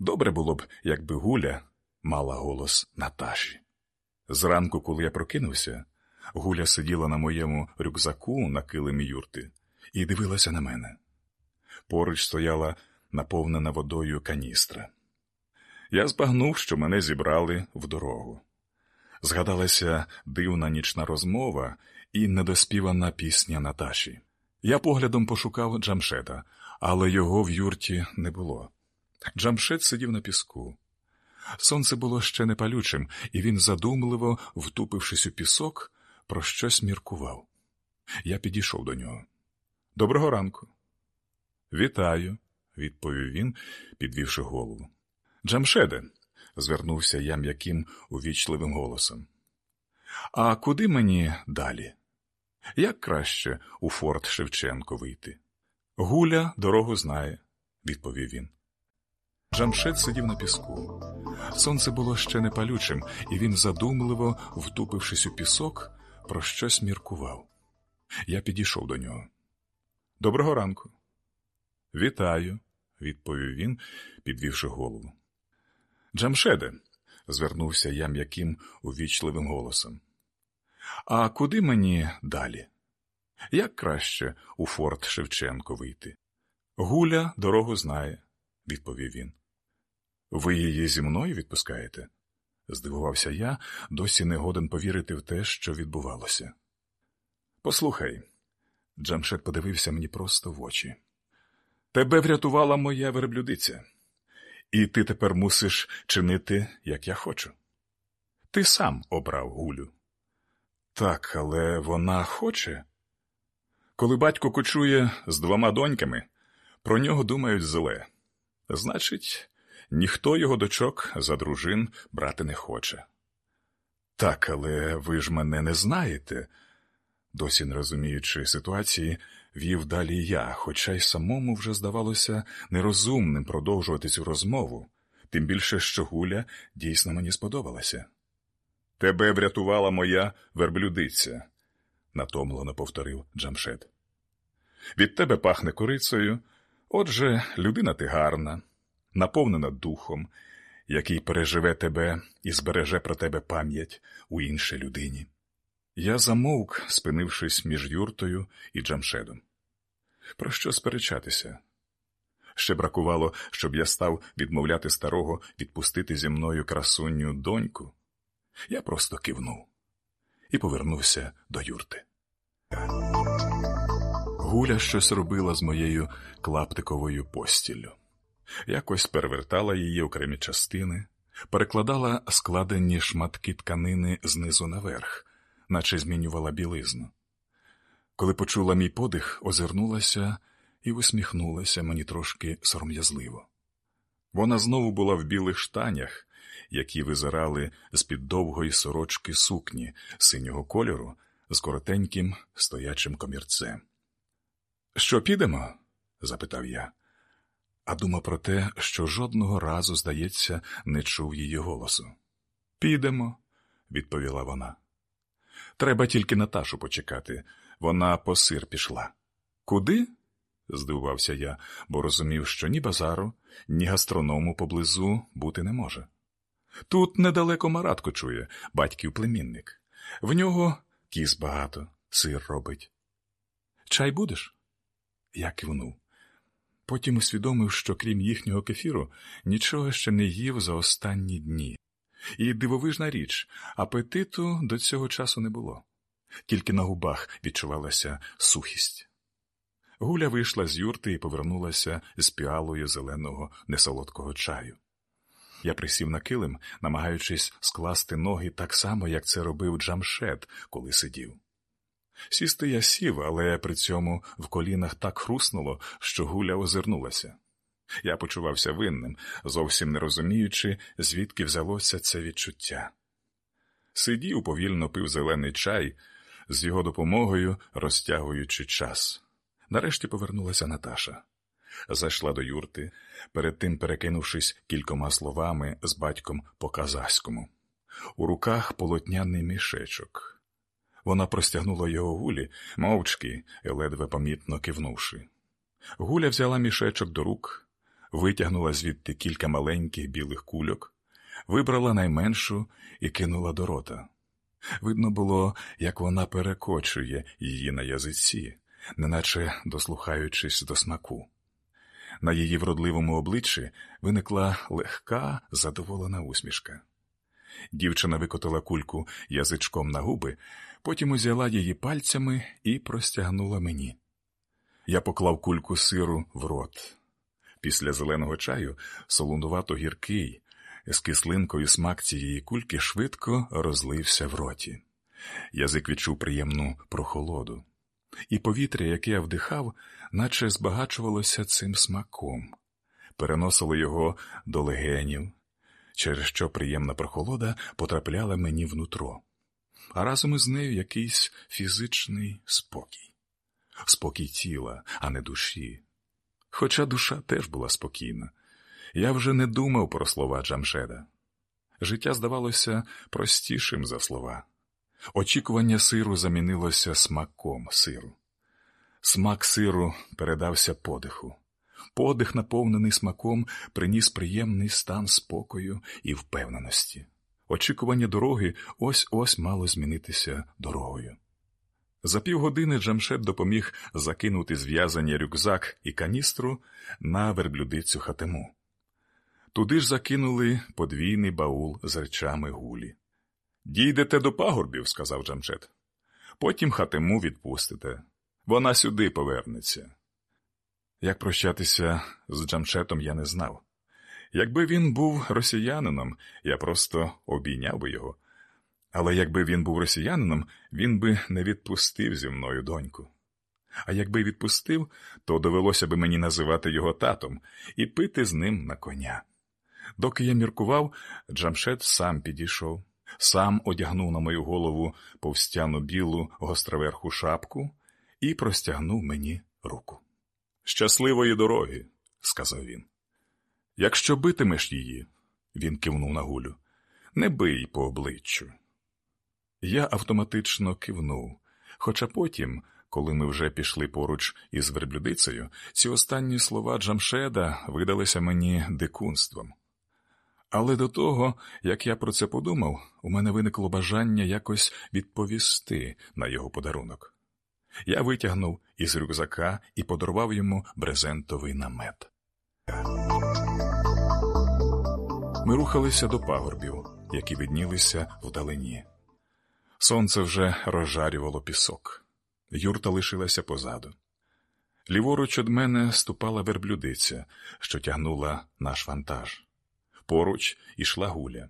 Добре було б, якби Гуля мала голос Наташі. Зранку, коли я прокинувся, Гуля сиділа на моєму рюкзаку на килимі юрти і дивилася на мене. Поруч стояла наповнена водою каністра. Я збагнув, що мене зібрали в дорогу. Згадалася дивна нічна розмова і недоспівана пісня Наташі. Я поглядом пошукав Джамшета, але його в юрті не було. Джамшет сидів на піску. Сонце було ще не палючим, і він, задумливо, втупившись у пісок, про щось міркував. Я підійшов до нього. Доброго ранку. Вітаю, відповів він, підвівши голову. Джамшеде, звернувся я м'яким увічливим голосом. А куди мені далі? Як краще у форт Шевченко вийти? Гуля дорогу знає, відповів він. Джамшет сидів на піску. Сонце було ще не палючим, і він, задумливо, втупившись у пісок, про щось міркував. Я підійшов до нього. Доброго ранку. Вітаю, відповів він, підвівши голову. Джамшеде, звернувся я м'яким увічливим голосом. А куди мені далі? Як краще у форт Шевченко вийти? Гуля дорогу знає, відповів він. Ви її зі мною відпускаєте? здивувався я, досі не годен повірити в те, що відбувалося. Послухай, Джамшет подивився мені просто в очі. Тебе врятувала моя верблюдиця, і ти тепер мусиш чинити, як я хочу. Ти сам обрав Гулю. Так, але вона хоче. Коли батько кочує з двома доньками, про нього думають зле. Значить, ніхто його дочок за дружин брати не хоче. Так, але ви ж мене не знаєте, досі не розуміючи ситуації, вів далі я, хоча й самому вже здавалося нерозумним продовжувати цю розмову, тим більше, що Гуля дійсно мені сподобалася. Тебе врятувала моя верблюдиця, натомлено повторив Джамшет. Від тебе пахне корицею, отже, людина ти гарна, наповнена духом, який переживе тебе і збереже про тебе пам'ять у іншій людині. Я замовк, спинившись між юртою і Джамшедом. Про що сперечатися? Ще бракувало, щоб я став відмовляти старого відпустити зі мною красунню доньку. Я просто кивнув і повернувся до юрти. Гуля щось робила з моєю клаптиковою постіллю. Якось перевертала її окремі частини, перекладала складені шматки тканини знизу наверх, наче змінювала білизну. Коли почула мій подих, озирнулася і усміхнулася мені трошки сором'язливо. Вона знову була в білих штанях, які визирали з під довгої сорочки сукні синього кольору з коротеньким стоячим комірцем. Що підемо? запитав я, а думав про те, що жодного разу, здається, не чув її голосу. Підемо, відповіла вона. Треба тільки Наташу почекати. Вона по сир пішла. Куди? здивувався я, бо розумів, що ні базару, ні гастроному поблизу бути не може. Тут недалеко Маратко чує, батьків племінник. В нього кіз багато, сир робить. Чай будеш? Я кивнув. Потім усвідомив, що крім їхнього кефіру, нічого ще не їв за останні дні. І дивовижна річ, апетиту до цього часу не було, тільки на губах відчувалася сухість. Гуля вийшла з юрти і повернулася з піалою зеленого несолодкого чаю. Я присів на килим, намагаючись скласти ноги так само, як це робив Джамшет, коли сидів. Сісти я сів, але при цьому в колінах так хруснуло, що гуля озирнулася. Я почувався винним, зовсім не розуміючи, звідки взялося це відчуття. Сидів, повільно пив зелений чай, з його допомогою розтягуючи час. Нарешті повернулася Наташа. Зайшла до юрти, перед тим перекинувшись кількома словами з батьком по казахському. У руках полотняний мішечок. Вона простягнула його гулі, мовчки, ледве помітно кивнувши. Гуля взяла мішечок до рук, витягнула звідти кілька маленьких білих кульок, вибрала найменшу і кинула до рота. Видно було, як вона перекочує її на язиці, неначе дослухаючись до смаку. На її вродливому обличчі виникла легка, задоволена усмішка. Дівчина викотила кульку язичком на губи, потім узяла її пальцями і простягнула мені. Я поклав кульку сиру в рот. Після зеленого чаю солонувато гіркий, з кислинкою смак цієї кульки швидко розлився в роті. Язик відчув приємну прохолоду, і повітря, яке я вдихав, наче збагачувалося цим смаком, переносило його до легенів, через що приємна прохолода потрапляла мені внутро, а разом із нею якийсь фізичний спокій, спокій тіла, а не душі. Хоча душа теж була спокійна. Я вже не думав про слова Джамшеда. Життя здавалося простішим за слова. Очікування сиру замінилося смаком сиру. Смак сиру передався подиху. Подих, наповнений смаком, приніс приємний стан спокою і впевненості. Очікування дороги ось ось мало змінитися дорогою. За півгодини Джамшет допоміг закинути зв'язані рюкзак і каністру на верблюдицю хатему. Туди ж закинули подвійний баул з речами гулі. Дійдете до пагорбів, сказав Джамшет. Потім хатему відпустите. Вона сюди повернеться. Як прощатися з Джамшетом я не знав. Якби він був росіянином, я просто обійняв би його. Але якби він був росіянином, він би не відпустив зі мною доньку. А якби відпустив, то довелося би мені називати його татом і пити з ним на коня. Доки я міркував, Джамшет сам підійшов, сам одягнув на мою голову повстяну білу гостроверху шапку і простягнув мені руку. Щасливої дороги, сказав він. Якщо битимеш її, він кивнув на гулю, не бий по обличчю. Я автоматично кивнув, хоча потім, коли ми вже пішли поруч із верблюдицею, ці останні слова Джамшеда видалися мені дикунством. Але до того, як я про це подумав, у мене виникло бажання якось відповісти на його подарунок. Я витягнув із рюкзака і подарував йому брезентовий намет. Ми рухалися до пагорбів, які віднілися вдалині. Сонце вже розжарювало пісок, юрта лишилася позаду. Ліворуч від мене ступала верблюдиця, що тягнула наш вантаж. Поруч ішла гуля.